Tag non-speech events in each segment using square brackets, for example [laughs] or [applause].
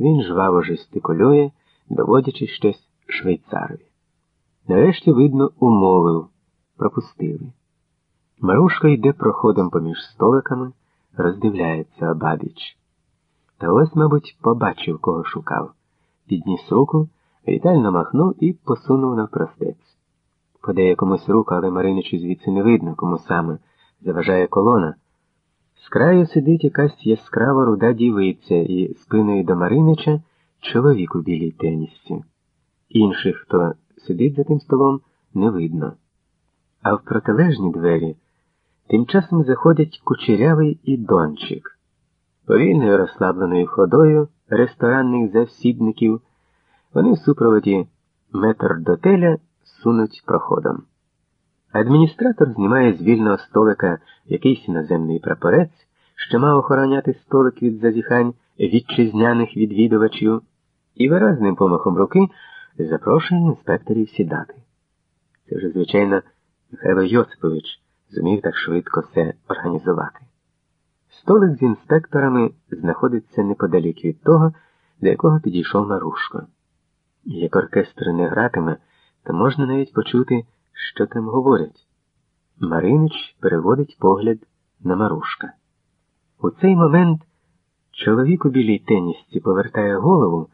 Він жваво жестикулює, доводячи щось швейцарові. Нарешті, видно, умовив, пропустили. Марушка йде проходом поміж столиками, роздивляється обабіч. Та ось, мабуть, побачив, кого шукав. Підніс руку, вітально махнув і посунув навпростець. Подає комусь руку, але Мариничу звідси не видно, кому саме заважає колона. З краю сидить якась яскрава руда дівиця і спиною до Маринича чоловік у білій тенісці. Інших, хто сидить за тим столом, не видно. А в протилежні двері тим часом заходять кучерявий і дончик. Повільною розслабленою ходою ресторанних завсідників вони в супроводі метр дотеля сунуть проходом. Адміністратор знімає з вільного столика якийсь іноземний прапорець, що мав охороняти столик від зазіхань вітчизняних відвідувачів, і виразним помахом руки запрошує інспекторів сідати. Це вже, звичайно, Михайло Йосипович зумів так швидко все організувати. Столик з інспекторами знаходиться неподалік від того, до якого підійшов Марушко. Як оркестр не гратиме, то можна навіть почути, що там говорять. Маринич переводить погляд на Марушка. У цей момент чоловік у білій тенісці повертає голову,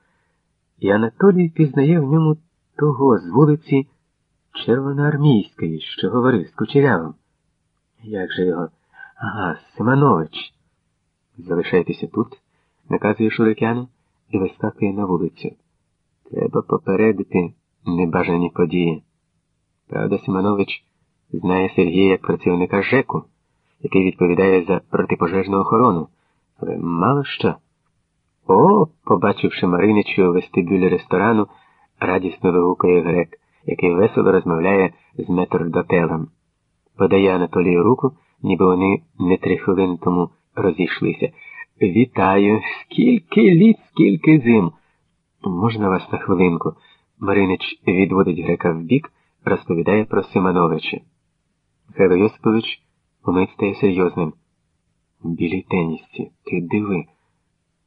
і Анатолій пізнає в ньому того з вулиці Червоноармійської, що говорив з кучерявим. Як же його? Ага, Симанович. Залишайтеся тут, наказує Шурикяну і вискакує на вулицю. Треба попередити небажані події. Правда, Симанович знає Сергія як працівника ЖЕКу, який відповідає за протипожежну охорону, але мало що. О, побачивши Мариничу у вестибюлі ресторану, радісно вигукує грек, який весело розмовляє з метрдотелем. Подає Анатолію руку, ніби вони не три хвилини тому розійшлися. Вітаю, скільки літ, скільки зим. Можна вас на хвилинку? Маринич відводить грека вбік, розповідає про Симановича. Михайло Йосипович умить стає серйозним. Білій тенісці, ти диви.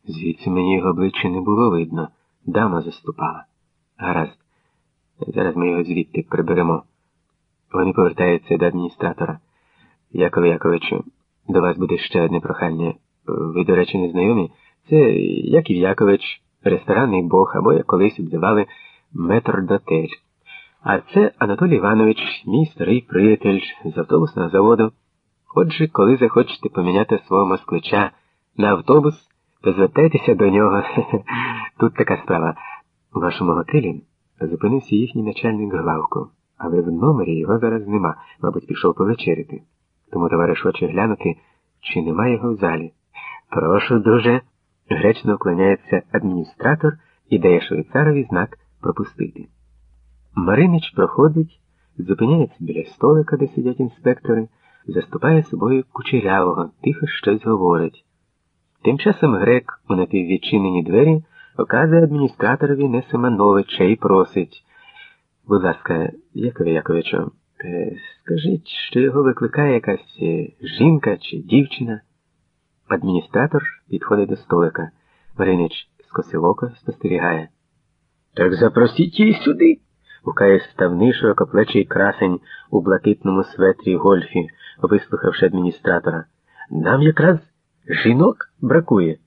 Звідси мені його обличчя не було видно. Дама заступала. Гаразд. Зараз ми його звідти приберемо. Вони повертаються до адміністратора. Якове Яковичу, до вас буде ще одне прохання. Ви, до речі, не знайомі. Це Яків Якович, ресторанний бог, або як колись обзивали метрдотель. А це Анатолій Іванович, мій старий приятель з автобусного заводу. Отже, коли захочете поміняти свого москвича на автобус, то звертайтеся до нього. [laughs] Тут така справа. У вашому готелі зупинився їхній начальник главку, але в номері його зараз нема, мабуть, пішов повечеряти. Тому товариш хоче глянути, чи нема його в залі. Прошу дуже. Гречно уклоняється адміністратор і дає швейцарові знак пропустити. Маринич проходить, зупиняється біля столика, де сидять інспектори, заступає собою кучерявого, тихо щось говорить. Тим часом грек у напіввідчинені двері оказує адміністраторові Несимановича і просить. Будь ласка, Якове Яковичу, е, скажіть, що його викликає якась е, жінка чи дівчина? Адміністратор підходить до столика. Маринич скосив око спостерігає. Так запросіть її сюди, гукає ставний широкоплечий красень у блакитному светрі гольфі, вислухавши адміністратора. Нам якраз жінок бракує.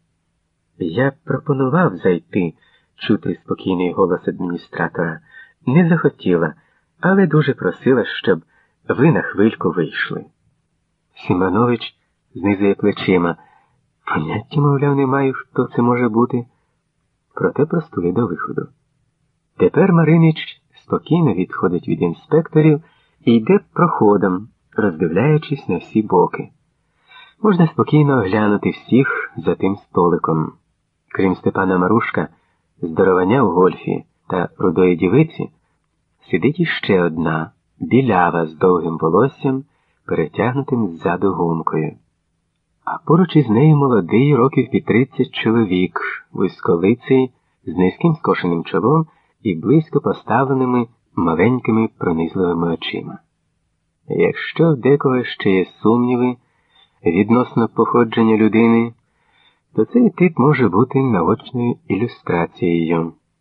Я пропонував зайти, чути спокійний голос адміністратора. Не захотіла, але дуже просила, щоб ви на хвильку вийшли. Сіманович знизує плечима. Поняття, мовляв, не маю, хто це може бути. Проте простує до виходу. Тепер Маринич спокійно відходить від інспекторів і йде проходом, роздивляючись на всі боки. Можна спокійно оглянути всіх за тим столиком. Крім Степана Марушка, здоровання в гольфі та рудої дівиці, сидить іще одна білява з довгим волоссям, перетягнутим ззаду гумкою. А поруч із нею молодий років під тридцять чоловік, вузьколиций, з низьким скошеним чолом і близько поставленими маленькими пронизливими очима. Якщо в декого ще є сумніви відносно походження людини, то цей тип може бути наочною ілюстрацією.